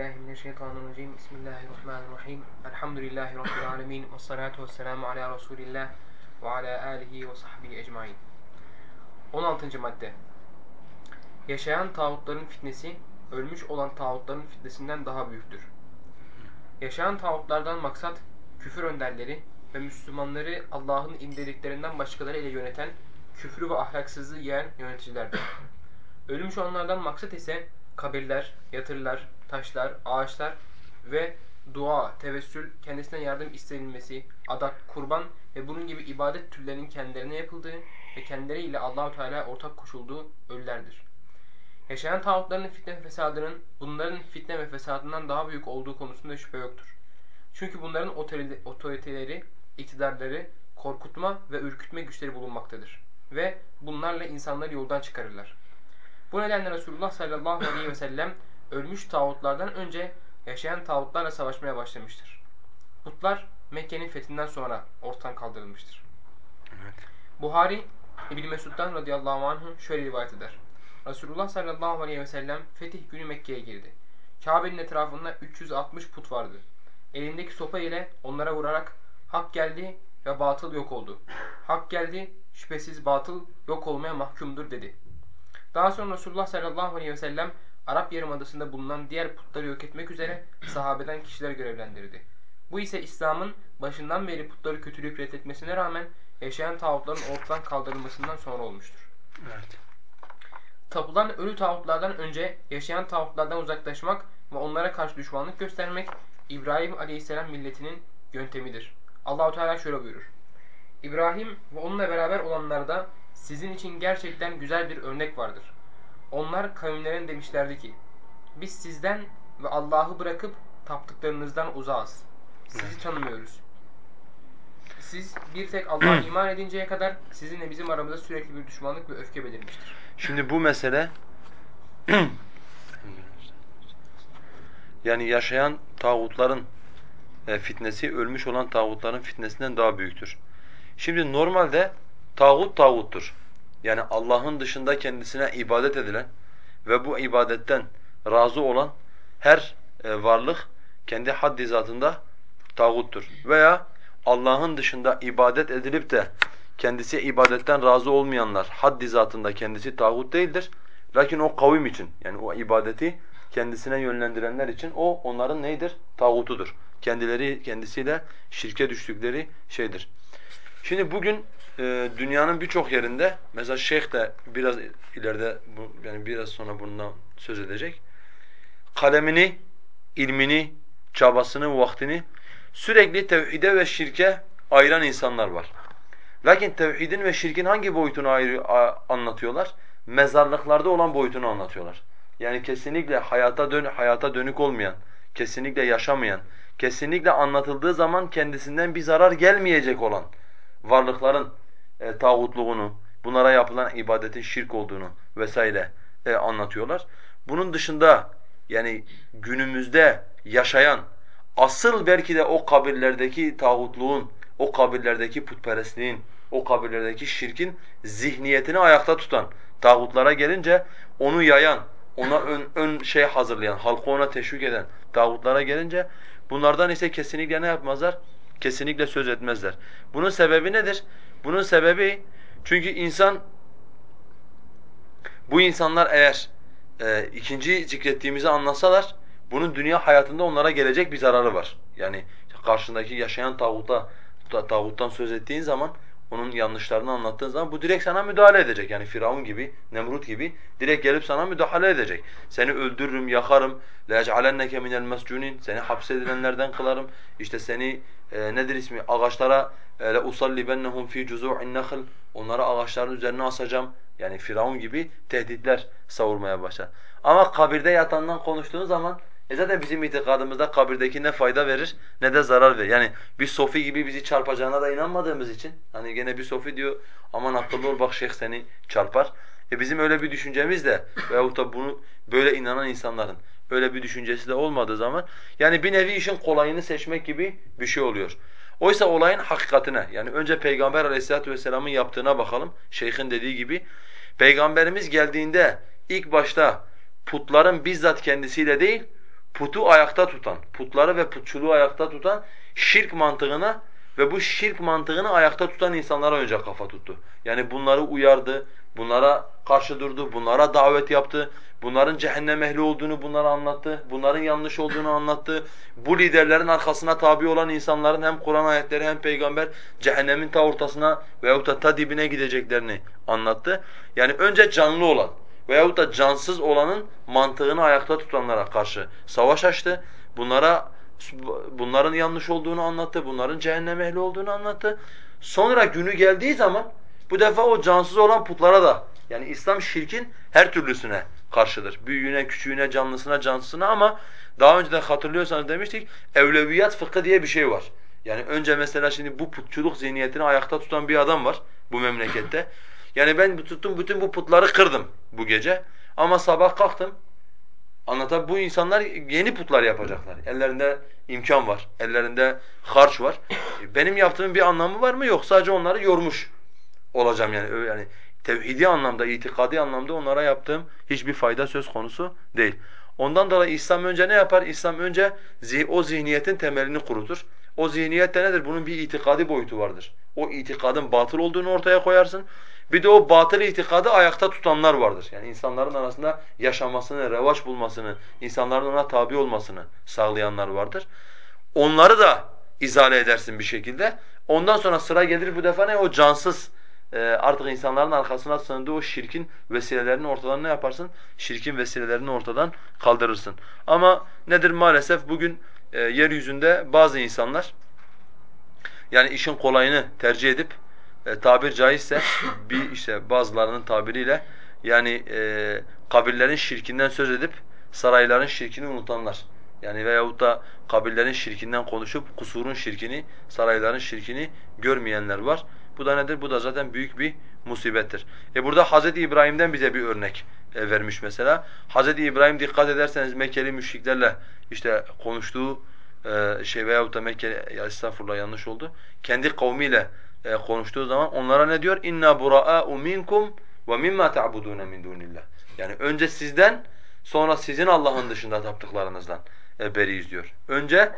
billahi mineşşeytanirracim. Bismillahirrahmanirrahim. Elhamdülillahi rabbil alamin ve salatu vesselamu ala Resulillah ve ala alihi ve sahbihi ecmaîn. 16. madde. Yaşayan tağutların fitnesi ölmüş olan tağutların fitnesinden daha büyüktür. Yaşayan tağutlardan maksat küfür önderleri ve Müslümanları Allah'ın indiriklerinden başkaları ile yöneten, küfrü ve ahlaksızlığı yiyen yöneticilerdir. Ölmüş olanlardan maksat ise kabirler, yatırlar, taşlar, ağaçlar ve dua, tevessül, kendisine yardım istenilmesi, adak, kurban ve bunun gibi ibadet türlerinin kendilerine yapıldığı ve kendileriyle Allahu Teala ortak koşulduğu ölülerdir. Yaşayan tağutların fitne ve fesadının bunların fitne ve fesadından daha büyük olduğu konusunda şüphe yoktur. Çünkü bunların otoriteleri, iktidarları, korkutma ve ürkütme güçleri bulunmaktadır. Ve bunlarla insanları yoldan çıkarırlar. Bu nedenle Resulullah sallallahu aleyhi ve sellem ölmüş tağutlardan önce yaşayan tağutlarla savaşmaya başlamıştır. Putlar Mekke'nin fethinden sonra ortadan kaldırılmıştır. Evet. Buhari İbn Mesud'dan radıyallahu anh şöyle rivayet eder. Resulullah sallallahu aleyhi ve sellem fetih günü Mekke'ye girdi. Kabe'nin etrafında 360 put vardı. Elindeki sopa ile onlara vurarak hak geldi ve batıl yok oldu. Hak geldi, şüphesiz batıl yok olmaya mahkumdur dedi. Daha sonra Resulullah sallallahu aleyhi ve sellem Arap Yarımadası'nda bulunan diğer putları yok etmek üzere sahabeden kişiler görevlendirdi. Bu ise İslam'ın başından beri putları kötülük reddetmesine rağmen yaşayan tağutların ortadan kaldırılmasından sonra olmuştur. Evet. Tapılan ölü tağutlardan önce yaşayan tağutlardan uzaklaşmak ve onlara karşı düşmanlık göstermek İbrahim Aleyhisselam milletinin yöntemidir. Allahu Teala şöyle buyurur. İbrahim ve onunla beraber olanlarda sizin için gerçekten güzel bir örnek vardır. Onlar kavimlerin demişlerdi ki, biz sizden ve Allah'ı bırakıp taptıklarınızdan uzağız. Sizi tanımıyoruz. Siz bir tek Allah'a iman edinceye kadar sizinle bizim aramızda sürekli bir düşmanlık ve öfke belirmiştir. Şimdi bu mesele yani yaşayan tağutların e, fitnesi ölmüş olan tağutların fitnesinden daha büyüktür. Şimdi normalde tağut tağuttur. Yani Allah'ın dışında kendisine ibadet edilen ve bu ibadetten razı olan her e, varlık kendi haddi zatında tağuttur. Veya Allah'ın dışında ibadet edilip de kendisi ibadetten razı olmayanlar haddi zatında kendisi tağut değildir. Lakin o kavim için yani o ibadeti kendisine yönlendirenler için o onların neydir? Tağutudur. Kendileri kendisiyle şirke düştükleri şeydir. Şimdi bugün e, dünyanın birçok yerinde mesela şeyh de biraz ileride bu, yani biraz sonra bundan söz edecek. Kalemini, ilmini, çabasını, vaktini sürekli tevhide ve şirke ayıran insanlar var. Lakin tevhidin ve şirkin hangi boyutunu ayrı, anlatıyorlar? Mezarlıklarda olan boyutunu anlatıyorlar. Yani kesinlikle hayata dön hayata dönük olmayan, kesinlikle yaşamayan, kesinlikle anlatıldığı zaman kendisinden bir zarar gelmeyecek olan varlıkların e, tağutluğunu, bunlara yapılan ibadetin şirk olduğunu vesaire e, anlatıyorlar. Bunun dışında yani günümüzde yaşayan asıl belki de o kabirlerdeki tağutluğun, o kabirlerdeki putperestliğin, o kabirlerdeki şirkin zihniyetini ayakta tutan tağutlara gelince onu yayan, ona ön, ön şey hazırlayan, halkı ona teşvik eden tağutlara gelince bunlardan ise kesinlikle ne yapmazlar? Kesinlikle söz etmezler. Bunun sebebi nedir? Bunun sebebi çünkü insan bu insanlar eğer e, ikinci zikrettiğimizi anlasalar bunun dünya hayatında onlara gelecek bir zararı var. Yani karşındaki yaşayan tağuta tağuttan söz ettiğin zaman onun yanlışlarını anlattığın zaman bu direkt sana müdahale edecek. Yani Firavun gibi, Nemrut gibi direkt gelip sana müdahale edecek. Seni öldürürüm, yakarım. لَيَجْعَلَنَّكَ مِنَ الْمَسْجُونِينَ Seni hapsedilenlerden kılarım. İşte seni e, nedir ismi? Ağaçlara e, لَاُصَلِّبَنَّهُمْ ف۪ي جُزُوعِ النَّخِلِ Onları ağaçların üzerine asacağım. Yani Firavun gibi tehditler savurmaya başlar. Ama kabirde yatandan konuştuğun zaman e zaten bizim itikadımızda kabirdeki ne fayda verir ne de zarar verir. Yani bir sofi gibi bizi çarpacağına da inanmadığımız için hani gene bir sofi diyor aman akıllı ol bak şeyh seni çarpar. E bizim öyle bir düşüncemiz de veyahut da bunu böyle inanan insanların öyle bir düşüncesi de olmadığı zaman yani bir nevi işin kolayını seçmek gibi bir şey oluyor. Oysa olayın hakikatine yani önce Peygamber aleyhissalatu vesselamın yaptığına bakalım. Şeyhin dediği gibi Peygamberimiz geldiğinde ilk başta putların bizzat kendisiyle değil putu ayakta tutan, putları ve putçuluğu ayakta tutan şirk mantığına ve bu şirk mantığını ayakta tutan insanlara önce kafa tuttu. Yani bunları uyardı, bunlara karşı durdu, bunlara davet yaptı, bunların cehennem ehli olduğunu bunlara anlattı, bunların yanlış olduğunu anlattı. Bu liderlerin arkasına tabi olan insanların hem Kur'an ayetleri hem peygamber cehennemin ta ortasına veyahut da ta dibine gideceklerini anlattı. Yani önce canlı olan veyahut da cansız olanın mantığını ayakta tutanlara karşı savaş açtı. Bunlara bunların yanlış olduğunu anlattı, bunların cehennem ehli olduğunu anlattı. Sonra günü geldiği zaman bu defa o cansız olan putlara da yani İslam şirkin her türlüsüne karşıdır. Büyüğüne, küçüğüne, canlısına, cansızına ama daha önceden hatırlıyorsanız demiştik evleviyat fıkhı diye bir şey var. Yani önce mesela şimdi bu putçuluk zihniyetini ayakta tutan bir adam var bu memlekette. Yani ben tuttum bütün bu putları kırdım bu gece ama sabah kalktım Anlatan bu insanlar yeni putlar yapacaklar. Ellerinde imkan var, ellerinde harç var. Benim yaptığım bir anlamı var mı? Yok. Sadece onları yormuş olacağım yani. Yani tevhidi anlamda, itikadi anlamda onlara yaptığım hiçbir fayda söz konusu değil. Ondan dolayı İslam önce ne yapar? İslam önce o zihniyetin temelini kurutur. O zihniyet de nedir? Bunun bir itikadi boyutu vardır. O itikadın batıl olduğunu ortaya koyarsın. Bir de o batıl itikadı ayakta tutanlar vardır. Yani insanların arasında yaşamasını, revaç bulmasını, insanların ona tabi olmasını sağlayanlar vardır. Onları da izale edersin bir şekilde. Ondan sonra sıra gelir bu defa ne? O cansız, artık insanların arkasına sığındığı o şirkin vesilelerini ortadan ne yaparsın? Şirkin vesilelerini ortadan kaldırırsın. Ama nedir maalesef bugün e, yeryüzünde bazı insanlar yani işin kolayını tercih edip e, tabir caizse bir işte bazılarının tabiriyle yani e, kabirlerin şirkinden söz edip sarayların şirkini unutanlar. Yani veyahut da kabirlerin şirkinden konuşup kusurun şirkini, sarayların şirkini görmeyenler var. Bu da nedir? Bu da zaten büyük bir musibettir. E burada Hz. İbrahim'den bize bir örnek e, vermiş mesela. Hz. İbrahim dikkat ederseniz Mekkeli müşriklerle işte konuştuğu e, şey veyahut da Mekke ya estağfurullah yanlış oldu. Kendi kavmiyle e, konuştuğu zaman onlara ne diyor? İnna buraa'u minkum ve mimma ta'budun min dunillah. Yani önce sizden sonra sizin Allah'ın dışında taptıklarınızdan beriyiz diyor. Önce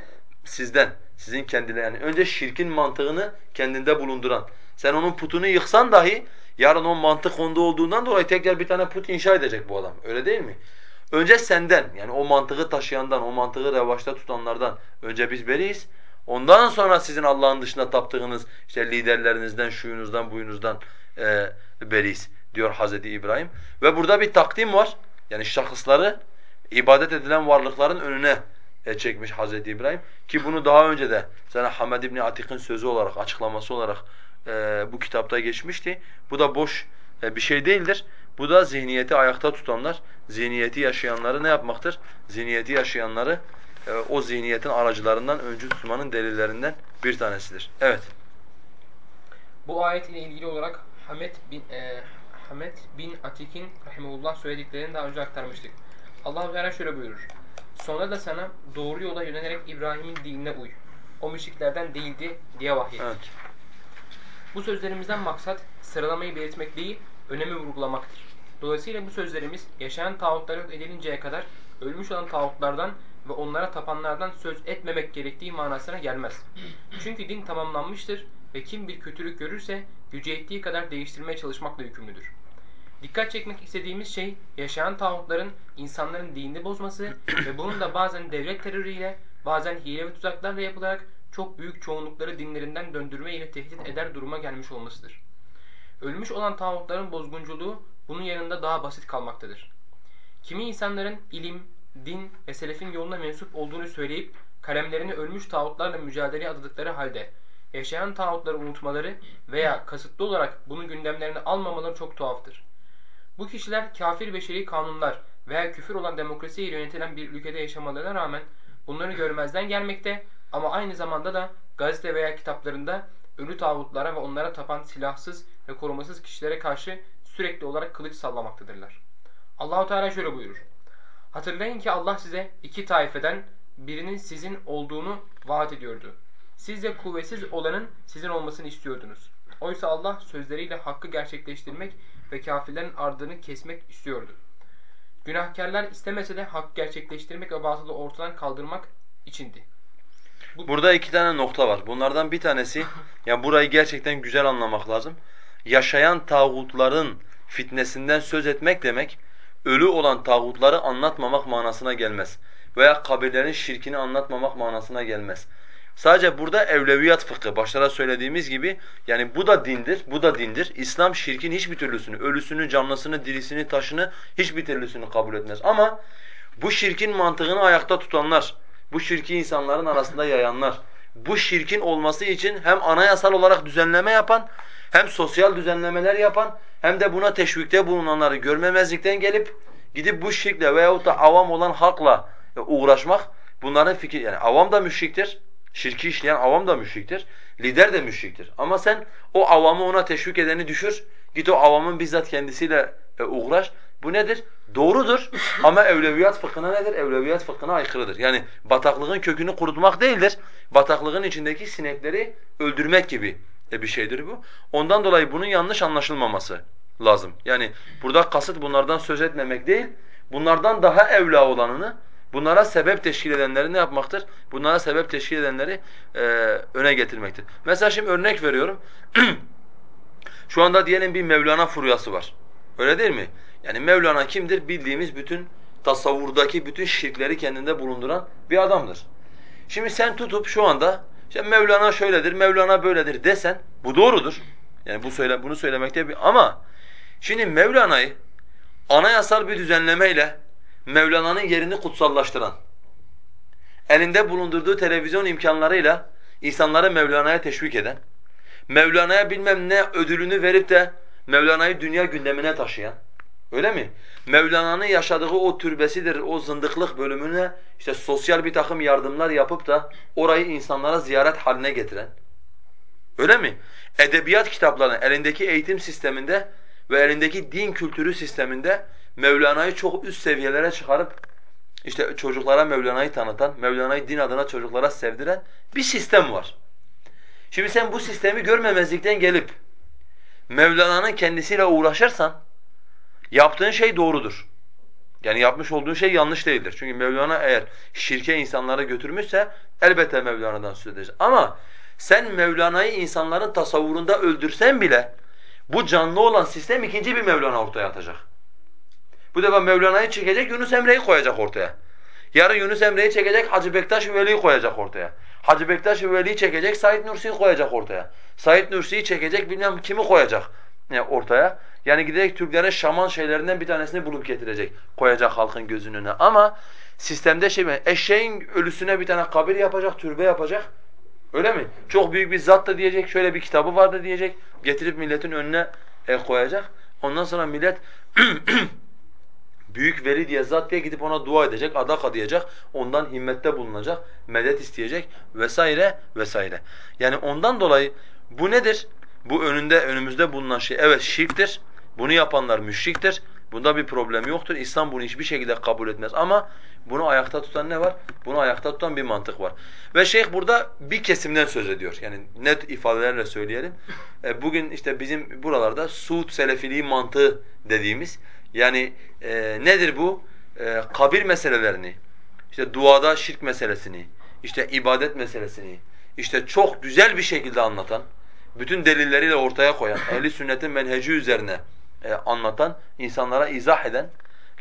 sizden, sizin kendine yani önce şirkin mantığını kendinde bulunduran. Sen onun putunu yıksan dahi yarın o mantık onda olduğundan dolayı tekrar bir tane put inşa edecek bu adam. Öyle değil mi? Önce senden yani o mantığı taşıyandan, o mantığı revaçta tutanlardan önce biz beriyiz. Ondan sonra sizin Allah'ın dışında taptığınız işte liderlerinizden, şuyunuzdan, buyunuzdan e, beriyiz diyor Hazreti İbrahim. Ve burada bir takdim var. Yani şahısları ibadet edilen varlıkların önüne e, çekmiş Hazreti İbrahim. Ki bunu daha önce de sana Hamed İbni Atik'in sözü olarak, açıklaması olarak e, bu kitapta geçmişti. Bu da boş e, bir şey değildir. Bu da zihniyeti ayakta tutanlar, zihniyeti yaşayanları ne yapmaktır? Zihniyeti yaşayanları e, o zihniyetin aracılarından öncü tutmanın delillerinden bir tanesidir. Evet. Bu ayet ile ilgili olarak Hamet bin e, Hamet bin Atik'in rahimehullah söylediklerini daha önce aktarmıştık. Allah Teala şöyle buyurur. Sonra da sana doğru yola yönelerek İbrahim'in dinine uy. O müşriklerden değildi diye vahyet. Evet. Bu sözlerimizden maksat sıralamayı belirtmek değil, önemi vurgulamaktır. Dolayısıyla bu sözlerimiz yaşayan tağutlar yok edilinceye kadar ölmüş olan tağutlardan ve onlara tapanlardan söz etmemek gerektiği manasına gelmez. Çünkü din tamamlanmıştır ve kim bir kötülük görürse gücü ettiği kadar değiştirmeye çalışmakla yükümlüdür. Dikkat çekmek istediğimiz şey yaşayan tağutların insanların dinini bozması ve bunun da bazen devlet terörüyle bazen hile ve tuzaklarla yapılarak çok büyük çoğunlukları dinlerinden döndürme ile tehdit eder duruma gelmiş olmasıdır. Ölmüş olan tağutların bozgunculuğu bunun yanında daha basit kalmaktadır. Kimi insanların ilim, din ve selefin yoluna mensup olduğunu söyleyip kalemlerini ölmüş tağutlarla mücadeleye adadıkları halde yaşayan tağutları unutmaları veya kasıtlı olarak bunu gündemlerine almamaları çok tuhaftır. Bu kişiler kafir beşeri kanunlar veya küfür olan demokrasiye yönetilen bir ülkede yaşamalarına rağmen bunları görmezden gelmekte ama aynı zamanda da gazete veya kitaplarında ölü tağutlara ve onlara tapan silahsız ve korumasız kişilere karşı sürekli olarak kılıç sallamaktadırlar. Allahu Teala şöyle buyurur. Hatırlayın ki Allah size iki taifeden birinin sizin olduğunu vaat ediyordu. Siz de kuvvetsiz olanın sizin olmasını istiyordunuz. Oysa Allah sözleriyle hakkı gerçekleştirmek ve kafirlerin ardını kesmek istiyordu. Günahkarlar istemese de hak gerçekleştirmek ve batılı ortadan kaldırmak içindi. Burada iki tane nokta var. Bunlardan bir tanesi, yani burayı gerçekten güzel anlamak lazım. Yaşayan tağutların fitnesinden söz etmek demek, ölü olan tağutları anlatmamak manasına gelmez. Veya kabirlerin şirkini anlatmamak manasına gelmez. Sadece burada evleviyat fıkhı, başlara söylediğimiz gibi yani bu da dindir, bu da dindir. İslam şirkin hiçbir türlüsünü, ölüsünü, canlısını, dirisini, taşını hiçbir türlüsünü kabul etmez. Ama bu şirkin mantığını ayakta tutanlar, bu şirki insanların arasında yayanlar, bu şirkin olması için hem anayasal olarak düzenleme yapan, hem sosyal düzenlemeler yapan, hem de buna teşvikte bulunanları görmemezlikten gelip gidip bu şirkle veyahut da avam olan halkla uğraşmak, bunların fikir yani avam da müşriktir, şirki işleyen avam da müşriktir, lider de müşriktir. Ama sen o avamı ona teşvik edeni düşür, git o avamın bizzat kendisiyle e, uğraş. Bu nedir? Doğrudur ama evleviyat fıkhına nedir? Evleviyat fıkhına aykırıdır. Yani bataklığın kökünü kurutmak değildir. Bataklığın içindeki sinekleri öldürmek gibi bir şeydir bu. Ondan dolayı bunun yanlış anlaşılmaması lazım. Yani burada kasıt bunlardan söz etmemek değil, bunlardan daha evla olanını, bunlara sebep teşkil edenleri ne yapmaktır? Bunlara sebep teşkil edenleri e, öne getirmektir. Mesela şimdi örnek veriyorum. Şu anda diyelim bir Mevlana furyası var. Öyle değil mi? Yani Mevlana kimdir? Bildiğimiz bütün tasavvurdaki bütün şirkleri kendinde bulunduran bir adamdır. Şimdi sen tutup şu anda işte Mevlana şöyledir, Mevlana böyledir desen bu doğrudur. Yani bu söyle bunu söylemekte bir ama şimdi Mevlana'yı anayasal bir düzenlemeyle Mevlana'nın yerini kutsallaştıran, elinde bulundurduğu televizyon imkanlarıyla insanları Mevlana'ya teşvik eden, Mevlana'ya bilmem ne ödülünü verip de Mevlana'yı dünya gündemine taşıyan, öyle mi? Mevlana'nın yaşadığı o türbesidir, o zındıklık bölümüne işte sosyal bir takım yardımlar yapıp da orayı insanlara ziyaret haline getiren, öyle mi? Edebiyat kitaplarını elindeki eğitim sisteminde ve elindeki din kültürü sisteminde Mevlana'yı çok üst seviyelere çıkarıp işte çocuklara Mevlana'yı tanıtan, Mevlana'yı din adına çocuklara sevdiren bir sistem var. Şimdi sen bu sistemi görmemezlikten gelip Mevlana'nın kendisiyle uğraşırsan yaptığın şey doğrudur. Yani yapmış olduğun şey yanlış değildir. Çünkü Mevlana eğer şirke insanları götürmüşse elbette Mevlana'dan söz edeceğiz. Ama sen Mevlana'yı insanların tasavvurunda öldürsen bile bu canlı olan sistem ikinci bir Mevlana ortaya atacak. Bu defa Mevlana'yı çekecek, Yunus Emre'yi koyacak ortaya. Yarın Yunus Emre'yi çekecek, Hacı Bektaş Veli'yi koyacak ortaya. Hacı Bektaş Veli'yi çekecek, Said Nursi'yi koyacak ortaya. Said Nursi'yi çekecek, bilmem kimi koyacak yani ortaya. Yani giderek Türklerin şaman şeylerinden bir tanesini bulup getirecek, koyacak halkın gözünün önüne. Ama sistemde şey mi? Eşeğin ölüsüne bir tane kabir yapacak, türbe yapacak. Öyle mi? Çok büyük bir zat da diyecek, şöyle bir kitabı vardı diyecek. Getirip milletin önüne e, koyacak. Ondan sonra millet büyük veli diye zat diye gidip ona dua edecek, adak adayacak, ondan himmette bulunacak, medet isteyecek vesaire vesaire. Yani ondan dolayı bu nedir? Bu önünde önümüzde bulunan şey evet şirktir. Bunu yapanlar müşriktir. Bunda bir problem yoktur. İslam bunu hiçbir şekilde kabul etmez ama bunu ayakta tutan ne var? Bunu ayakta tutan bir mantık var. Ve şeyh burada bir kesimden söz ediyor. Yani net ifadelerle söyleyelim. E, bugün işte bizim buralarda Suud Selefiliği mantığı dediğimiz yani e, nedir bu? E, kabir meselelerini, işte duada şirk meselesini, işte ibadet meselesini, işte çok güzel bir şekilde anlatan, bütün delilleriyle ortaya koyan, ehli sünnetin menheci üzerine e, anlatan, insanlara izah eden,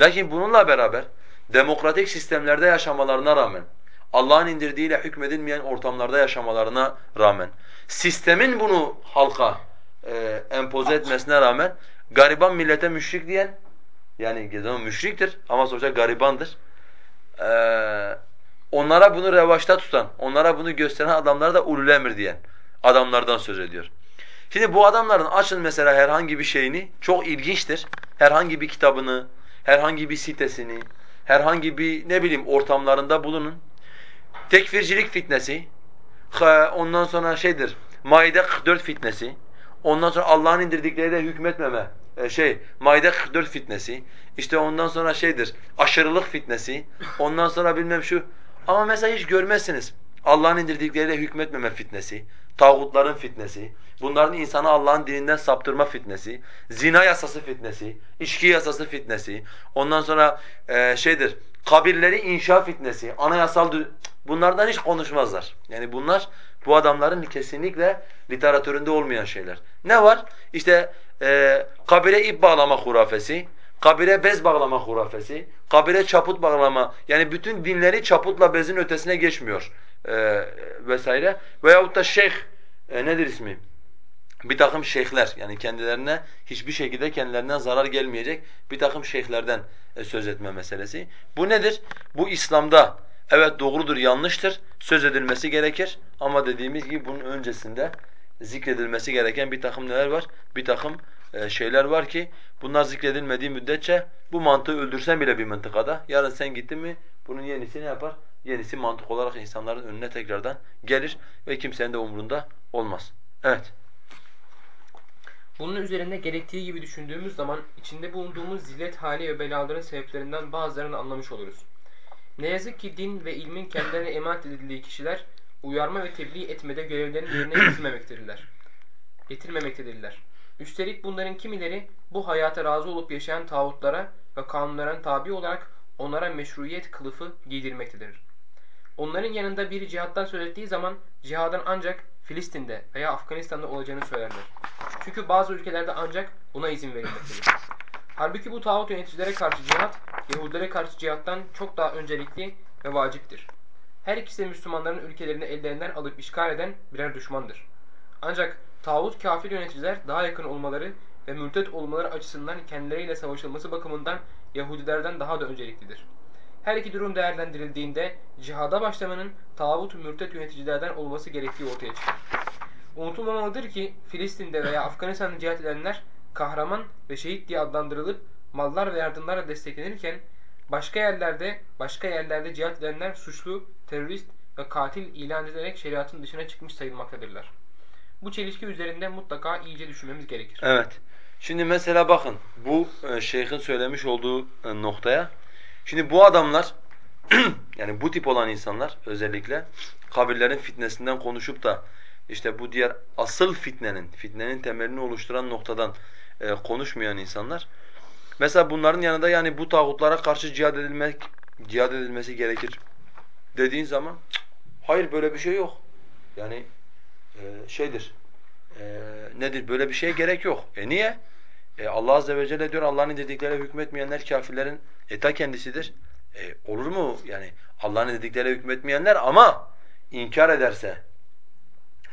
lakin bununla beraber demokratik sistemlerde yaşamalarına rağmen, Allah'ın indirdiğiyle hükmedilmeyen ortamlarda yaşamalarına rağmen, sistemin bunu halka e, empoze etmesine rağmen, gariban millete müşrik diyen, yani zaman müşriktir ama sonuçta garibandır. Ee, onlara bunu revaçta tutan, onlara bunu gösteren adamlara da ulul diyen adamlardan söz ediyor. Şimdi bu adamların açın mesela herhangi bir şeyini çok ilginçtir. Herhangi bir kitabını, herhangi bir sitesini, herhangi bir ne bileyim ortamlarında bulunun. Tekfircilik fitnesi, ondan sonra şeydir, Maide 44 fitnesi, ondan sonra Allah'ın indirdikleriyle hükmetmeme e, şey Maide 44 fitnesi, işte ondan sonra şeydir aşırılık fitnesi, ondan sonra bilmem şu. Ama mesela hiç görmezsiniz Allah'ın indirdikleriyle hükmetmeme fitnesi, tağutların fitnesi, Bunların insanı Allah'ın dininden saptırma fitnesi, zina yasası fitnesi, içki yasası fitnesi, ondan sonra e, şeydir, kabirleri inşa fitnesi, anayasal bunlardan hiç konuşmazlar. Yani bunlar bu adamların kesinlikle literatüründe olmayan şeyler. Ne var? İşte e, kabire ip bağlama hurafesi, kabire bez bağlama hurafesi, kabire çaput bağlama. Yani bütün dinleri çaputla bezin ötesine geçmiyor e, vesaire. Veyahut da şeyh, e, nedir ismi? Bir takım şeyhler yani kendilerine hiçbir şekilde kendilerinden zarar gelmeyecek bir takım şeyhlerden e, söz etme meselesi. Bu nedir? Bu İslam'da evet doğrudur, yanlıştır, söz edilmesi gerekir ama dediğimiz gibi bunun öncesinde zikredilmesi gereken bir takım neler var? Bir takım e, şeyler var ki bunlar zikredilmediği müddetçe bu mantığı öldürsen bile bir mıntıkada yarın sen gittin mi bunun yenisi ne yapar? Yenisi mantık olarak insanların önüne tekrardan gelir ve kimsenin de umrunda olmaz. Evet. Bunun üzerinde gerektiği gibi düşündüğümüz zaman içinde bulunduğumuz zillet hali ve belaların sebeplerinden bazılarını anlamış oluruz. Ne yazık ki din ve ilmin kendilerine emanet edildiği kişiler uyarma ve tebliğ etmede görevlerini yerine getirmemektedirler. Getirmemektedirler. Üstelik bunların kimileri bu hayata razı olup yaşayan tağutlara ve kanunların tabi olarak onlara meşruiyet kılıfı giydirmektedir. Onların yanında bir cihattan söz ettiği zaman cihadın ancak Filistin'de veya Afganistan'da olacağını söylerler. Çünkü bazı ülkelerde ancak buna izin verilmektedir. Halbuki bu tağut yöneticilere karşı cihat, Yahudilere karşı cihattan çok daha öncelikli ve vaciptir. Her ikisi de Müslümanların ülkelerini ellerinden alıp işgal eden birer düşmandır. Ancak tağut kafir yöneticiler daha yakın olmaları ve mürtet olmaları açısından kendileriyle savaşılması bakımından Yahudilerden daha da önceliklidir. Her iki durum değerlendirildiğinde cihada başlamanın tağut mürtet yöneticilerden olması gerektiği ortaya çıkar. Unutulmamalıdır ki Filistin'de veya Afganistan'da cihat edenler kahraman ve şehit diye adlandırılıp mallar ve yardımlarla desteklenirken başka yerlerde başka yerlerde cihat edenler suçlu, terörist ve katil ilan edilerek şeriatın dışına çıkmış sayılmaktadırlar. Bu çelişki üzerinde mutlaka iyice düşünmemiz gerekir. Evet. Şimdi mesela bakın bu e, şeyhin söylemiş olduğu e, noktaya. Şimdi bu adamlar yani bu tip olan insanlar özellikle kabirlerin fitnesinden konuşup da işte bu diğer asıl fitnenin, fitnenin temelini oluşturan noktadan e, konuşmayan insanlar. Mesela bunların yanında yani bu tağutlara karşı cihad edilmek, cihad edilmesi gerekir dediğin zaman hayır böyle bir şey yok. Yani e, şeydir, e, nedir böyle bir şeye gerek yok. E niye? E Allah azze ve celle diyor Allah'ın dedikleriyle hükmetmeyenler kafirlerin eta kendisidir. E, olur mu? Yani Allah'ın dedikleriyle hükmetmeyenler ama inkar ederse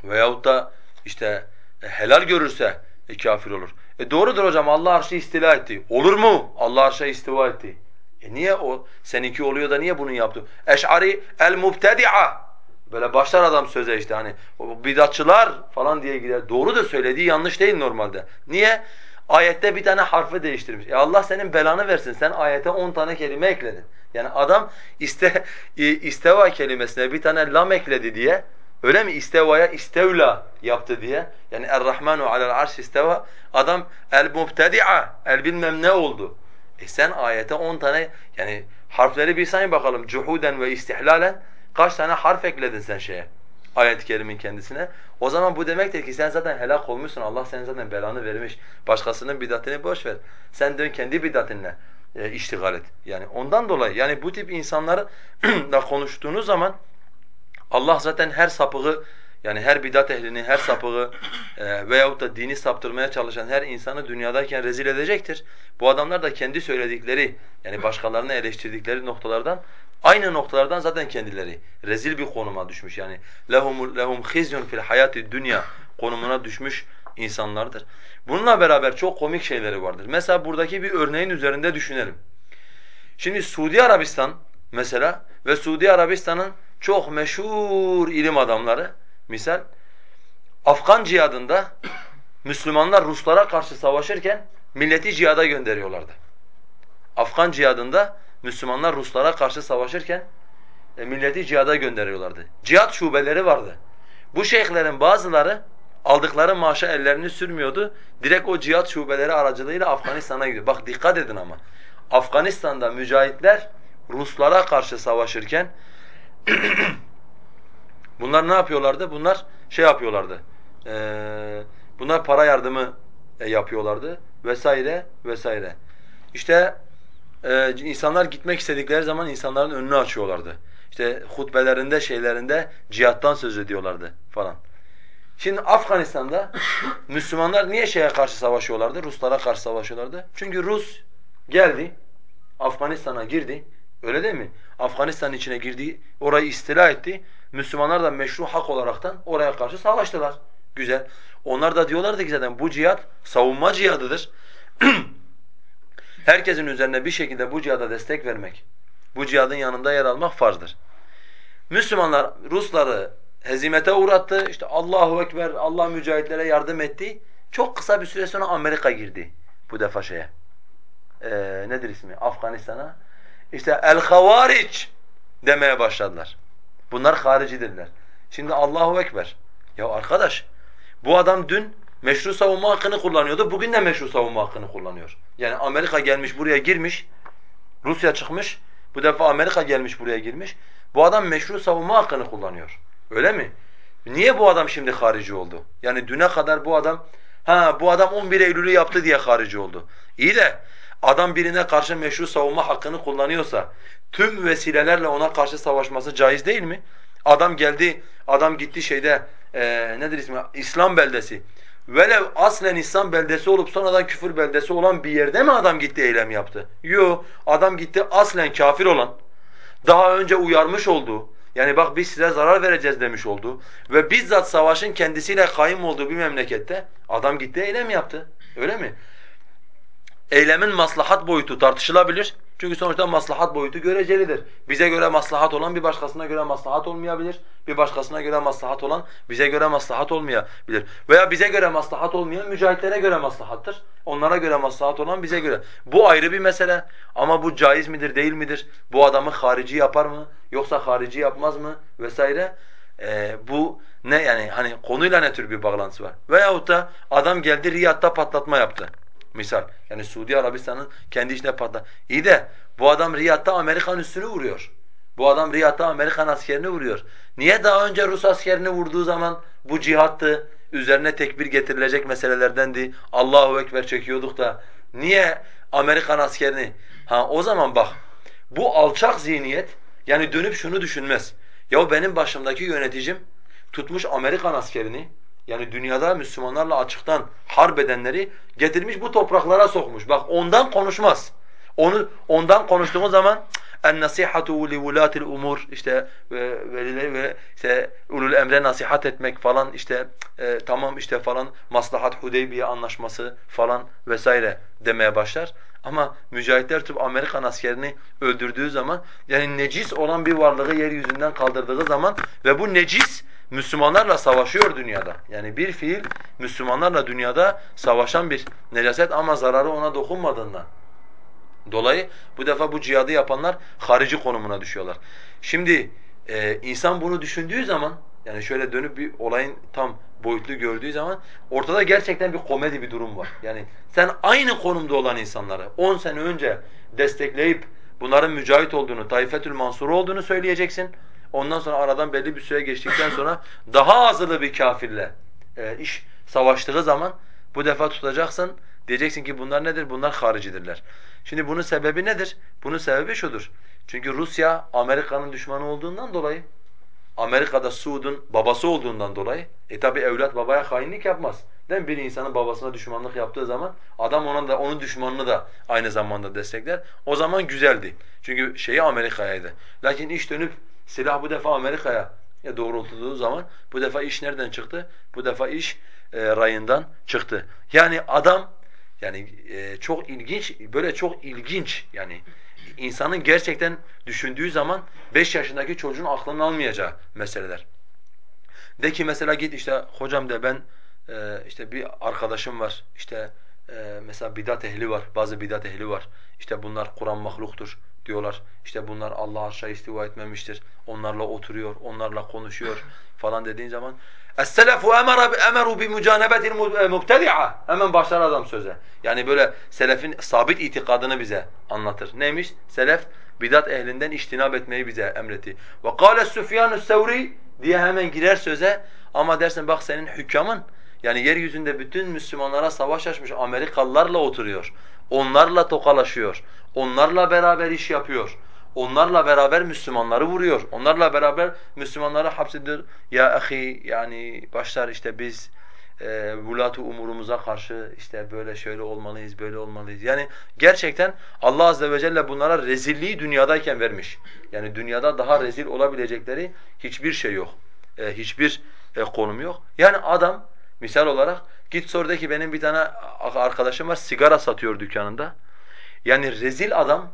veyahut da işte e, helal görürse e, kafir olur. E doğrudur hocam Allah arşı istila etti. Olur mu? Allah arşa istiva etti. E niye o seninki oluyor da niye bunu yaptı? Eş'ari el mubtedi'a. Böyle başlar adam söze işte hani bidatçılar falan diye gider. Doğru da söylediği yanlış değil normalde. Niye? Ayette bir tane harfi değiştirmiş. E Allah senin belanı versin. Sen ayete 10 tane kelime ekledin. Yani adam iste isteva kelimesine bir tane lam ekledi diye öyle mi istevaya istevla yaptı diye. Yani Er-Rahmanu alel arş isteva. Adam el mubtedi'a el bilmem ne oldu. E sen ayete 10 tane yani harfleri bir say bakalım. Cuhuden ve istihlalen kaç tane harf ekledin sen şeye? Ayet-i kerimin kendisine. O zaman bu demektir ki sen zaten helak olmuşsun. Allah senin zaten belanı vermiş. Başkasının bidatini boş ver. Sen dön kendi bidatinle e, iştigal et. Yani ondan dolayı yani bu tip insanlarla konuştuğunuz zaman Allah zaten her sapığı yani her bidat ehlini, her sapığı e, veyahut da dini saptırmaya çalışan her insanı dünyadayken rezil edecektir. Bu adamlar da kendi söyledikleri yani başkalarını eleştirdikleri noktalardan Aynı noktalardan zaten kendileri rezil bir konuma düşmüş. Yani lehum lehum khizyun fil hayati dunya konumuna düşmüş insanlardır. Bununla beraber çok komik şeyleri vardır. Mesela buradaki bir örneğin üzerinde düşünelim. Şimdi Suudi Arabistan mesela ve Suudi Arabistan'ın çok meşhur ilim adamları misal Afgan cihadında Müslümanlar Ruslara karşı savaşırken milleti cihada gönderiyorlardı. Afgan cihadında Müslümanlar Ruslara karşı savaşırken e, milleti cihada gönderiyorlardı. Cihat şubeleri vardı. Bu şeyhlerin bazıları aldıkları maaşa ellerini sürmüyordu. Direkt o cihat şubeleri aracılığıyla Afganistan'a gidiyor. Bak dikkat edin ama. Afganistan'da mücahitler Ruslara karşı savaşırken bunlar ne yapıyorlardı? Bunlar şey yapıyorlardı. Ee, Bunlar para yardımı e, yapıyorlardı vesaire vesaire. İşte e, insanlar gitmek istedikleri zaman insanların önünü açıyorlardı. İşte hutbelerinde, şeylerinde cihattan söz ediyorlardı falan. Şimdi Afganistan'da Müslümanlar niye şeye karşı savaşıyorlardı? Ruslara karşı savaşıyorlardı. Çünkü Rus geldi, Afganistan'a girdi. Öyle değil mi? Afganistan'ın içine girdi, orayı istila etti. Müslümanlar da meşru hak olaraktan oraya karşı savaştılar. Güzel. Onlar da diyorlardı ki zaten bu cihat savunma cihadıdır. Herkesin üzerine bir şekilde bu cihada destek vermek, bu cihadın yanında yer almak farzdır. Müslümanlar Rusları hezimete uğrattı. İşte Allahu ekber, Allah mücahitlere yardım etti. Çok kısa bir süre sonra Amerika girdi bu defa şeye. Ee, nedir ismi? Afganistan'a. İşte el-havaric demeye başladılar. Bunlar haricidirler. Şimdi Allahu ekber. Ya arkadaş bu adam dün meşru savunma hakkını kullanıyordu. Bugün de meşru savunma hakkını kullanıyor. Yani Amerika gelmiş buraya girmiş. Rusya çıkmış. Bu defa Amerika gelmiş buraya girmiş. Bu adam meşru savunma hakkını kullanıyor. Öyle mi? Niye bu adam şimdi harici oldu? Yani düne kadar bu adam ha bu adam 11 Eylül'ü yaptı diye harici oldu. İyi de adam birine karşı meşru savunma hakkını kullanıyorsa tüm vesilelerle ona karşı savaşması caiz değil mi? Adam geldi, adam gitti şeyde e, nedir ismi? İslam beldesi. Velev aslen İslam beldesi olup sonradan küfür beldesi olan bir yerde mi adam gitti eylem yaptı? Yo, adam gitti aslen kafir olan, daha önce uyarmış olduğu, yani bak biz size zarar vereceğiz demiş oldu ve bizzat savaşın kendisiyle kayım olduğu bir memlekette adam gitti eylem yaptı. Öyle mi? Eylemin maslahat boyutu tartışılabilir. Çünkü sonuçta maslahat boyutu görecelidir. Bize göre maslahat olan bir başkasına göre maslahat olmayabilir. Bir başkasına göre maslahat olan bize göre maslahat olmayabilir. Veya bize göre maslahat olmayan mücahitlere göre maslahattır. Onlara göre maslahat olan bize göre. Bu ayrı bir mesele. Ama bu caiz midir değil midir? Bu adamı harici yapar mı? Yoksa harici yapmaz mı? Vesaire. Ee, bu ne yani hani konuyla ne tür bir bağlantısı var? Veyahut da adam geldi Riyad'da patlatma yaptı. Misal. Yani Suudi Arabistan'ın kendi içinde patla. İyi de bu adam Riyad'da Amerikan üssünü vuruyor. Bu adam Riyad'da Amerikan askerini vuruyor. Niye daha önce Rus askerini vurduğu zaman bu cihattı, üzerine tekbir getirilecek meselelerdendi. Allahu ekber çekiyorduk da niye Amerikan askerini? Ha o zaman bak bu alçak zihniyet yani dönüp şunu düşünmez. Ya benim başımdaki yöneticim tutmuş Amerikan askerini yani dünyada Müslümanlarla açıktan harp edenleri getirmiş bu topraklara sokmuş. Bak ondan konuşmaz. Onu ondan konuştuğun zaman en nasihatu li vulatil umur işte ve ve, ve işte ulul emre nasihat etmek falan işte e, tamam işte falan maslahat Hudeybiye anlaşması falan vesaire demeye başlar. Ama mücahitler tutup Amerikan askerini öldürdüğü zaman yani necis olan bir varlığı yeryüzünden kaldırdığı zaman ve bu necis Müslümanlarla savaşıyor dünyada. Yani bir fiil Müslümanlarla dünyada savaşan bir necaset ama zararı ona dokunmadığından dolayı bu defa bu cihadı yapanlar harici konumuna düşüyorlar. Şimdi e, insan bunu düşündüğü zaman yani şöyle dönüp bir olayın tam boyutlu gördüğü zaman ortada gerçekten bir komedi bir durum var. Yani sen aynı konumda olan insanları 10 sene önce destekleyip bunların mücahit olduğunu, Taifetül Mansur olduğunu söyleyeceksin. Ondan sonra aradan belli bir süre geçtikten sonra daha azılı bir kafirle e, iş savaştığı zaman bu defa tutacaksın. Diyeceksin ki bunlar nedir? Bunlar haricidirler. Şimdi bunun sebebi nedir? Bunun sebebi şudur. Çünkü Rusya Amerika'nın düşmanı olduğundan dolayı Amerika'da Suud'un babası olduğundan dolayı e tabi evlat babaya hainlik yapmaz. Değil mi? Bir insanın babasına düşmanlık yaptığı zaman adam onun da onun düşmanını da aynı zamanda destekler. O zaman güzeldi. Çünkü şeyi Amerika'ydı. Lakin iş dönüp Silah bu defa Amerika'ya doğrultulduğu zaman bu defa iş nereden çıktı? Bu defa iş e, rayından çıktı. Yani adam yani e, çok ilginç böyle çok ilginç yani insanın gerçekten düşündüğü zaman 5 yaşındaki çocuğun aklını almayacağı meseleler. De ki mesela git işte hocam de ben e, işte bir arkadaşım var işte e, mesela bidat ehli var bazı bidat ehli var işte bunlar Kur'an mahluktur diyorlar. İşte bunlar Allah aşağı istiva etmemiştir. Onlarla oturuyor, onlarla konuşuyor falan dediğin zaman Es-selefu emeru bi mucanebetil mubtedi'a. Hemen başlar adam söze. Yani böyle selefin sabit itikadını bize anlatır. Neymiş? Selef bidat ehlinden iştinab etmeyi bize emretti. Ve kâle Süfyan-ı Sevri diye hemen girer söze ama dersin bak senin hükkamın Yani yeryüzünde bütün Müslümanlara savaş açmış Amerikalılarla oturuyor. Onlarla tokalaşıyor. Onlarla beraber iş yapıyor. Onlarla beraber Müslümanları vuruyor. Onlarla beraber Müslümanları hapsediyor. Ya ahi yani başlar işte biz e, vulat umurumuza karşı işte böyle şöyle olmalıyız, böyle olmalıyız. Yani gerçekten Allah azze ve celle bunlara rezilliği dünyadayken vermiş. Yani dünyada daha rezil olabilecekleri hiçbir şey yok. E, hiçbir e, konum yok. Yani adam misal olarak git sor de ki benim bir tane arkadaşım var sigara satıyor dükkanında. Yani rezil adam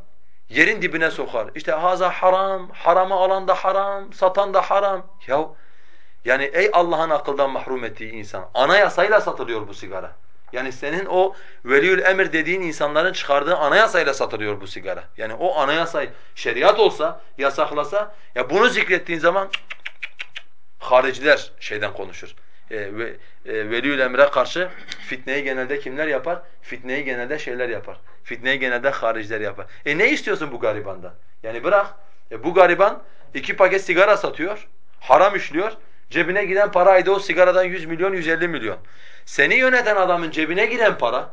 yerin dibine sokar. İşte haza haram, haramı alan da haram, satan da haram. Ya yani ey Allah'ın akıldan mahrum ettiği insan, anayasayla satılıyor bu sigara. Yani senin o veliyül emir dediğin insanların çıkardığı anayasayla satılıyor bu sigara. Yani o anayasayı şeriat olsa, yasaklasa, ya bunu zikrettiğin zaman cık cık cık, hariciler şeyden konuşur. E, e, emre karşı fitneyi genelde kimler yapar? Fitneyi genelde şeyler yapar. Fitneyi genelde hariciler yapar. E ne istiyorsun bu garibandan? Yani bırak. E, bu gariban iki paket sigara satıyor, haram işliyor. Cebine giden para ayda o sigaradan 100 milyon, 150 milyon. Seni yöneten adamın cebine giren para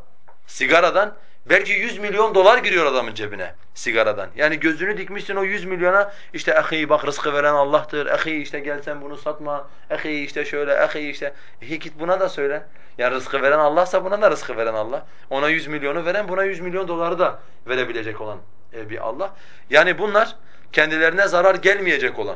sigaradan belki 100 milyon dolar giriyor adamın cebine sigaradan. Yani gözünü dikmişsin o 100 milyona işte ahi bak rızkı veren Allah'tır. Ahi işte gel sen bunu satma. Ahi işte şöyle, ahi işte. E git buna da söyle. Yani rızkı veren Allah'sa buna da rızkı veren Allah. Ona 100 milyonu veren buna 100 milyon doları da verebilecek olan e, bir Allah. Yani bunlar kendilerine zarar gelmeyecek olan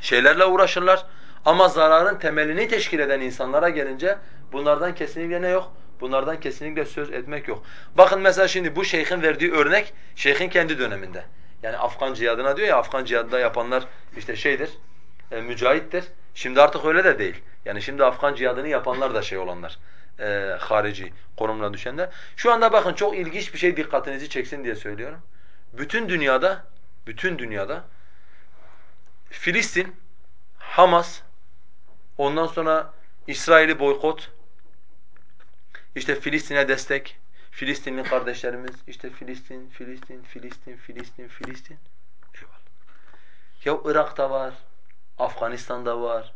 şeylerle uğraşırlar. Ama zararın temelini teşkil eden insanlara gelince bunlardan kesinlikle ne yok? Bunlardan kesinlikle söz etmek yok. Bakın mesela şimdi bu şeyhin verdiği örnek şeyhin kendi döneminde. Yani Afgan cihadına diyor ya Afgan cihadında yapanlar işte şeydir, e, mücahittir. Şimdi artık öyle de değil. Yani şimdi Afgan cihadını yapanlar da şey olanlar, e, harici konumuna düşenler. Şu anda bakın çok ilginç bir şey dikkatinizi çeksin diye söylüyorum. Bütün dünyada, bütün dünyada Filistin, Hamas, ondan sonra İsrail'i boykot, işte Filistin'e destek, Filistinli kardeşlerimiz, işte Filistin, Filistin, Filistin, Filistin, Filistin. Eyvallah. Ya Irak'ta var, Afganistan'da var,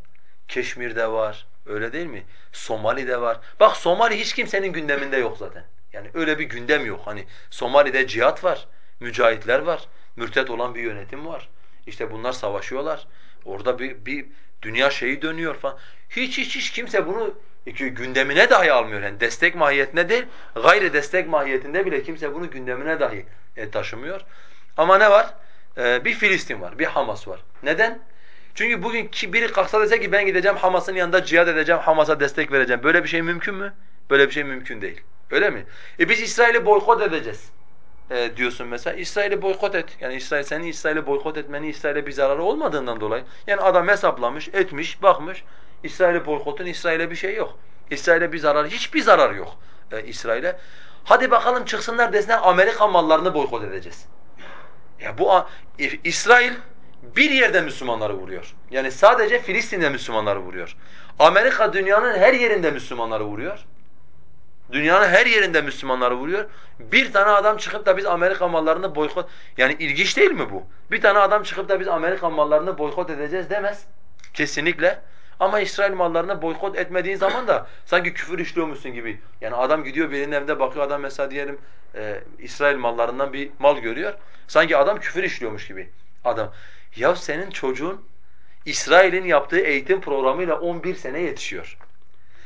Keşmir'de var, öyle değil mi? Somali'de var. Bak Somali hiç kimsenin gündeminde yok zaten. Yani öyle bir gündem yok. Hani Somali'de cihat var, mücahitler var, mürtet olan bir yönetim var. İşte bunlar savaşıyorlar. Orada bir, bir dünya şeyi dönüyor falan. Hiç hiç hiç kimse bunu gündemine dahi almıyor. Yani destek mahiyetinde değil, gayri destek mahiyetinde bile kimse bunu gündemine dahi e, taşımıyor. Ama ne var? Ee, bir Filistin var, bir Hamas var. Neden? Çünkü bugün ki biri kalksa dese ki ben gideceğim Hamas'ın yanında cihad edeceğim, Hamas'a destek vereceğim. Böyle bir şey mümkün mü? Böyle bir şey mümkün değil. Öyle mi? E biz İsrail'i boykot edeceğiz e, diyorsun mesela. İsrail'i boykot et. Yani İsrail senin İsrail'i boykot etmenin İsrail'e bir zararı olmadığından dolayı. Yani adam hesaplamış, etmiş, bakmış. İsrail'i boykotun İsrail'e bir şey yok. İsrail'e bir zarar, hiçbir zarar yok e, İsrail'e. Hadi bakalım çıksınlar desinler Amerika mallarını boykot edeceğiz. Ya bu İsrail bir yerde Müslümanları vuruyor. Yani sadece Filistin'de Müslümanları vuruyor. Amerika dünyanın her yerinde Müslümanları vuruyor. Dünyanın her yerinde Müslümanları vuruyor. Bir tane adam çıkıp da biz Amerika mallarını boykot... Yani ilginç değil mi bu? Bir tane adam çıkıp da biz Amerika mallarını boykot edeceğiz demez. Kesinlikle. Ama İsrail mallarını boykot etmediğin zaman da sanki küfür işliyormuşsun gibi. Yani adam gidiyor birinin evinde bakıyor adam mesela diyelim e, İsrail mallarından bir mal görüyor. Sanki adam küfür işliyormuş gibi adam. Ya senin çocuğun İsrail'in yaptığı eğitim programıyla 11 sene yetişiyor.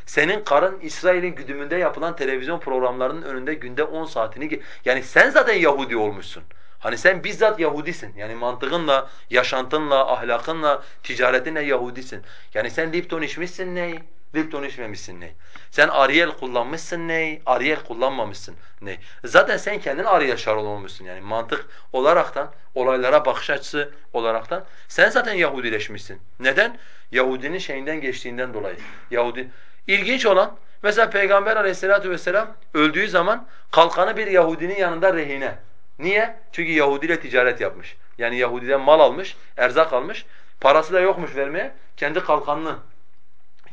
Senin karın İsrail'in güdümünde yapılan televizyon programlarının önünde günde 10 saatini yani sen zaten Yahudi olmuşsun. Hani sen bizzat Yahudisin. Yani mantığınla, yaşantınla, ahlakınla, ticaretinle Yahudisin. Yani sen Lipton içmişsin ney? Lipton içmemişsin ney? Sen Ariel kullanmışsın ney? Ariel kullanmamışsın ney? Zaten sen kendin Ariel Sharon olmuşsun yani mantık olaraktan, olaylara bakış açısı olaraktan sen zaten Yahudileşmişsin. Neden? Yahudinin şeyinden geçtiğinden dolayı. Yahudi İlginç olan mesela Peygamber Aleyhisselatü vesselam öldüğü zaman kalkanı bir Yahudinin yanında rehine. Niye? Çünkü Yahudi ile ticaret yapmış. Yani Yahudiden mal almış, erzak almış. Parası da yokmuş vermeye. Kendi kalkanını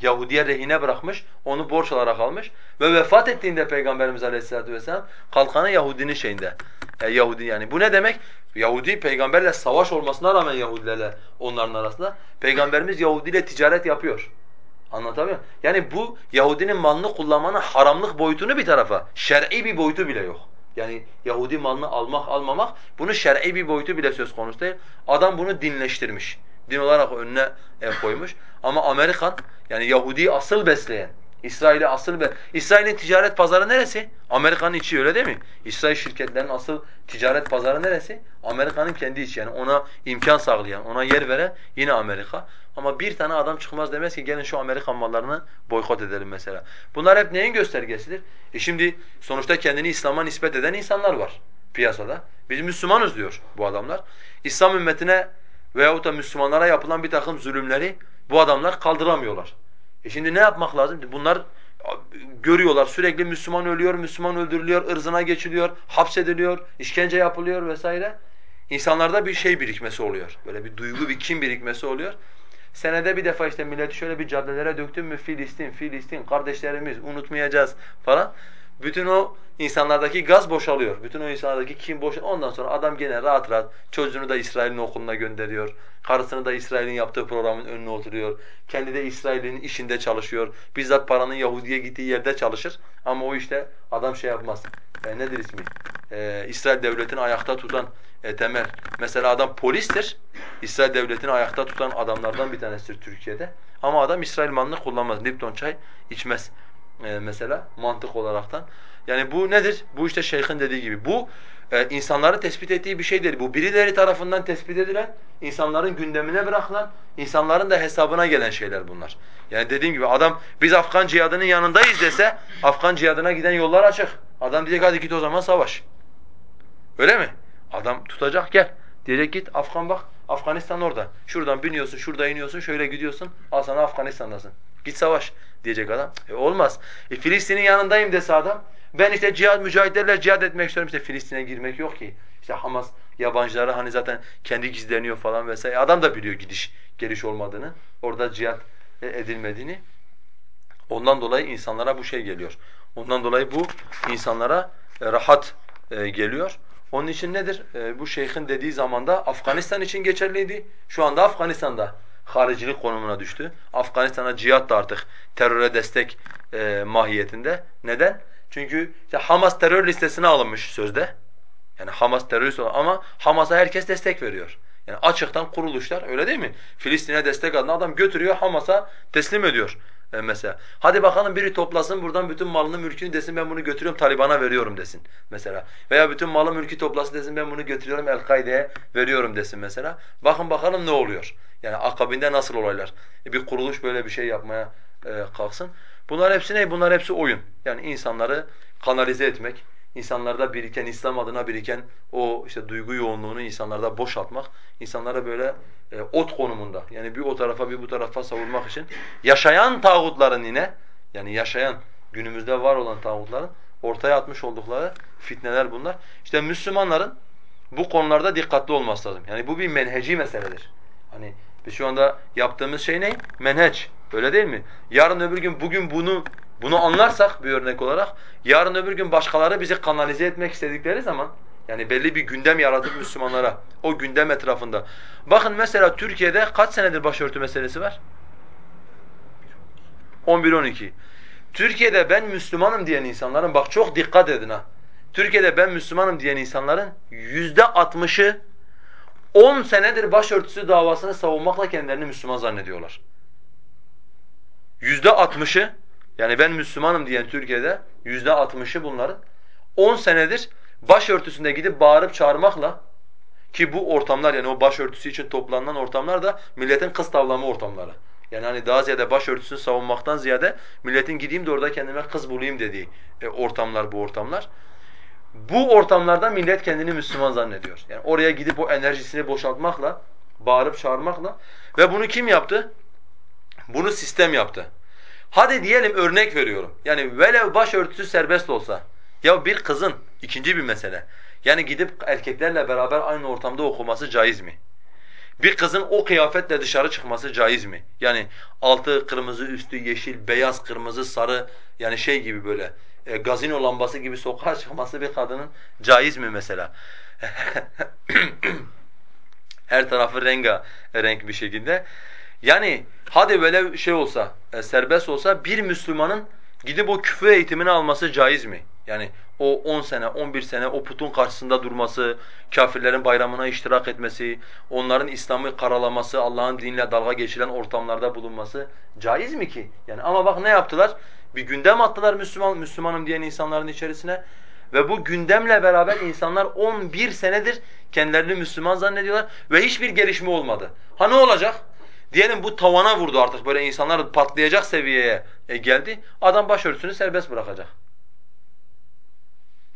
Yahudiye rehine bırakmış, onu borç olarak almış ve vefat ettiğinde Peygamberimiz Aleyhisselatü vesselam kalkanı Yahudinin şeyinde. E, Yahudi yani bu ne demek? Yahudi peygamberle savaş olmasına rağmen Yahudilerle onların arasında peygamberimiz Yahudi ile ticaret yapıyor. Anlatabiliyor muyum? Yani bu Yahudinin malını kullanmanın haramlık boyutunu bir tarafa, şer'i bir boyutu bile yok. Yani Yahudi malını almak almamak bunun şer'i bir boyutu bile söz konusu değil. Adam bunu dinleştirmiş. Din olarak önüne e, koymuş. Ama Amerikan yani Yahudi'yi asıl besleyen, İsrail'i asıl be İsrail'in ticaret pazarı neresi? Amerika'nın içi öyle değil mi? İsrail şirketlerinin asıl ticaret pazarı neresi? Amerika'nın kendi içi yani ona imkan sağlayan, ona yer veren yine Amerika. Ama bir tane adam çıkmaz demez ki gelin şu Amerikan mallarını boykot edelim mesela. Bunlar hep neyin göstergesidir? E şimdi sonuçta kendini İslam'a nispet eden insanlar var piyasada. Biz Müslümanız diyor bu adamlar. İslam ümmetine veyahut da Müslümanlara yapılan bir takım zulümleri bu adamlar kaldıramıyorlar. E şimdi ne yapmak lazım? Bunlar görüyorlar sürekli Müslüman ölüyor, Müslüman öldürülüyor, ırzına geçiliyor, hapsediliyor, işkence yapılıyor vesaire. İnsanlarda bir şey birikmesi oluyor. Böyle bir duygu, bir kim birikmesi oluyor. Senede bir defa işte milleti şöyle bir caddelere döktün mü Filistin, Filistin, kardeşlerimiz unutmayacağız falan. Bütün o insanlardaki gaz boşalıyor. Bütün o insanlardaki kim boş. Ondan sonra adam gene rahat rahat çocuğunu da İsrail'in okuluna gönderiyor. Karısını da İsrail'in yaptığı programın önüne oturuyor. Kendi de İsrail'in işinde çalışıyor. Bizzat paranın Yahudi'ye gittiği yerde çalışır. Ama o işte adam şey yapmaz. E, nedir ismi? E, İsrail devletini ayakta tutan e, temel. Mesela adam polistir. İsrail devletini ayakta tutan adamlardan bir tanesidir Türkiye'de. Ama adam İsrail malını kullanmaz. Lipton çay içmez e, mesela mantık olaraktan. Yani bu nedir? Bu işte şeyhin dediği gibi. Bu e, insanların tespit ettiği bir şey değil. Bu birileri tarafından tespit edilen, insanların gündemine bırakılan, insanların da hesabına gelen şeyler bunlar. Yani dediğim gibi adam biz Afgan cihadının yanındayız dese Afgan cihadına giden yollar açık. Adam diyecek hadi git o zaman savaş. Öyle mi? Adam tutacak gel. Diyecek git Afgan bak Afganistan orada. Şuradan biniyorsun, şurada iniyorsun, şöyle gidiyorsun. Al sana Afganistan'dasın. Git savaş diyecek adam. E olmaz. E Filistin'in yanındayım dese adam. Ben işte cihad mücahitlerle cihad etmek istiyorum. İşte Filistin'e girmek yok ki. İşte Hamas yabancıları hani zaten kendi gizleniyor falan vesaire. Adam da biliyor gidiş, geliş olmadığını. Orada cihad e, edilmediğini. Ondan dolayı insanlara bu şey geliyor. Ondan dolayı bu insanlara e, rahat e, geliyor. Onun için nedir? Bu şeyhin dediği zamanda Afganistan için geçerliydi. Şu anda Afganistan'da haricilik konumuna düştü. Afganistan'a cihat da artık teröre destek e, mahiyetinde. Neden? Çünkü işte Hamas terör listesine alınmış sözde. Yani Hamas terörist olan ama Hamas'a herkes destek veriyor. Yani açıktan kuruluşlar öyle değil mi? Filistin'e destek adına adam götürüyor Hamas'a teslim ediyor e mesela. Hadi bakalım biri toplasın buradan bütün malını mülkünü desin ben bunu götürüyorum Taliban'a veriyorum desin mesela. Veya bütün malı mülkü toplasın desin ben bunu götürüyorum El-Kaide'ye veriyorum desin mesela. Bakın bakalım ne oluyor. Yani akabinde nasıl olaylar. E bir kuruluş böyle bir şey yapmaya e, kalksın. Bunlar hepsi ne? Bunlar hepsi oyun. Yani insanları kanalize etmek, insanlarda biriken, İslam adına biriken o işte duygu yoğunluğunu insanlarda boşaltmak, insanlara böyle e, ot konumunda yani bir o tarafa bir bu tarafa savurmak için yaşayan tağutların yine yani yaşayan günümüzde var olan tağutların ortaya atmış oldukları fitneler bunlar. İşte Müslümanların bu konularda dikkatli olması lazım. Yani bu bir menheci meseledir. Hani biz şu anda yaptığımız şey ne? Menheç. Öyle değil mi? Yarın öbür gün bugün bunu bunu anlarsak bir örnek olarak yarın öbür gün başkaları bizi kanalize etmek istedikleri zaman yani belli bir gündem yaratıp Müslümanlara o gündem etrafında. Bakın mesela Türkiye'de kaç senedir başörtü meselesi var? 11-12. Türkiye'de ben Müslümanım diyen insanların bak çok dikkat edin ha. Türkiye'de ben Müslümanım diyen insanların yüzde altmışı 10 senedir başörtüsü davasını savunmakla kendilerini Müslüman zannediyorlar. Yüzde altmışı yani ben Müslümanım diyen Türkiye'de yüzde altmışı bunların 10 senedir başörtüsünde gidip bağırıp çağırmakla ki bu ortamlar yani o başörtüsü için toplanılan ortamlar da milletin kız tavlama ortamları. Yani hani daha ziyade başörtüsünü savunmaktan ziyade milletin gideyim de orada kendime kız bulayım dediği e, ortamlar bu ortamlar. Bu ortamlarda millet kendini Müslüman zannediyor. Yani oraya gidip o enerjisini boşaltmakla, bağırıp çağırmakla ve bunu kim yaptı? Bunu sistem yaptı. Hadi diyelim örnek veriyorum. Yani velev başörtüsü serbest olsa. Ya bir kızın ikinci bir mesele. Yani gidip erkeklerle beraber aynı ortamda okuması caiz mi? Bir kızın o kıyafetle dışarı çıkması caiz mi? Yani altı kırmızı, üstü yeşil, beyaz, kırmızı, sarı yani şey gibi böyle e, gazino lambası gibi sokağa çıkması bir kadının caiz mi mesela? Her tarafı renga renk bir şekilde. Yani hadi böyle şey olsa, e, serbest olsa bir Müslümanın gidip o küfür eğitimini alması caiz mi? Yani o 10 sene, 11 sene o putun karşısında durması, kafirlerin bayramına iştirak etmesi, onların İslam'ı karalaması, Allah'ın diniyle dalga geçilen ortamlarda bulunması caiz mi ki? Yani ama bak ne yaptılar? Bir gündem attılar Müslüman Müslümanım diyen insanların içerisine ve bu gündemle beraber insanlar 11 senedir kendilerini Müslüman zannediyorlar ve hiçbir gelişme olmadı. Ha ne olacak? Diyelim bu tavana vurdu artık böyle insanlar patlayacak seviyeye e, geldi. Adam başörtüsünü serbest bırakacak.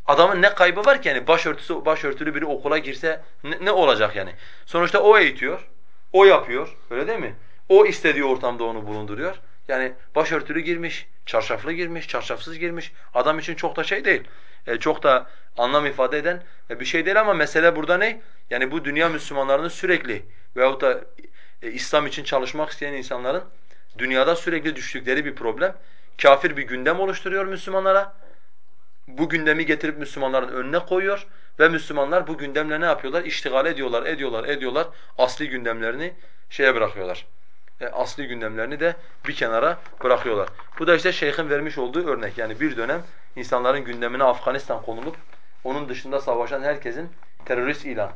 Adamın ne kaybı var ki yani başörtüsü başörtülü biri okula girse ne, ne olacak yani? Sonuçta o eğitiyor, o yapıyor, öyle değil mi? O istediği ortamda onu bulunduruyor. Yani başörtülü girmiş, çarşaflı girmiş, çarşafsız girmiş. Adam için çok da şey değil. E, çok da anlam ifade eden e, bir şey değil ama mesele burada ne? Yani bu dünya Müslümanlarının sürekli veyahut da e, İslam için çalışmak isteyen insanların dünyada sürekli düştükleri bir problem. Kafir bir gündem oluşturuyor Müslümanlara. Bu gündemi getirip Müslümanların önüne koyuyor ve Müslümanlar bu gündemle ne yapıyorlar? İştigal ediyorlar, ediyorlar, ediyorlar. Asli gündemlerini şeye bırakıyorlar. E, asli gündemlerini de bir kenara bırakıyorlar. Bu da işte şeyhin vermiş olduğu örnek. Yani bir dönem insanların gündemine Afganistan konulup onun dışında savaşan herkesin terörist ilan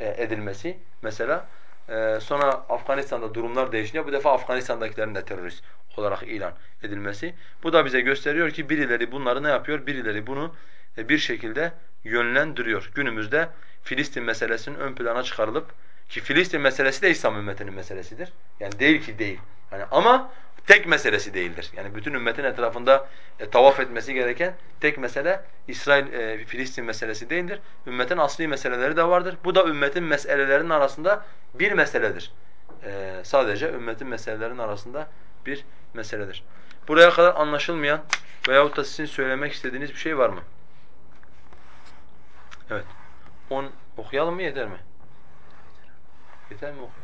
e, edilmesi mesela. E, sonra Afganistan'da durumlar değişince bu defa Afganistan'dakilerin de terörist olarak ilan edilmesi. Bu da bize gösteriyor ki birileri bunları ne yapıyor? Birileri bunu e, bir şekilde yönlendiriyor. Günümüzde Filistin meselesinin ön plana çıkarılıp ki Filistin meselesi de İslam ümmetinin meselesidir. Yani değil ki değil. Yani ama tek meselesi değildir. Yani bütün ümmetin etrafında e, tavaf etmesi gereken tek mesele İsrail e, Filistin meselesi değildir. Ümmetin asli meseleleri de vardır. Bu da ümmetin meselelerinin arasında bir meseledir. E, sadece ümmetin meselelerinin arasında bir meseledir. Buraya kadar anlaşılmayan veyahut da sizin söylemek istediğiniz bir şey var mı? Evet. 10 okuyalım mı yeter mi? Yeter mi okuyalım?